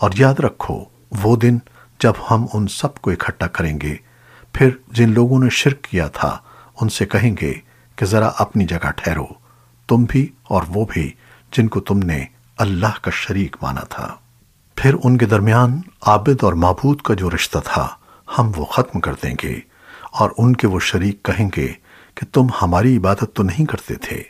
اور یاد رکھو، وہ دن جب ہم ان سب کو اکٹھا کریں گے، پھر جن لوگوں نے شرک کیا تھا، ان سے کہیں گے کہ ذرا اپنی جگہ ٹھہرو، تم بھی اور وہ بھی جن کو تم نے اللہ کا شریک مانا تھا۔ پھر ان کے درمیان عابد اور معبود کا جو رشتہ تھا، ہم وہ ختم کر دیں گے، اور ان کے وہ شریک کہیں گے کہ تم ہماری عبادت تو نہیں کرتے تھے۔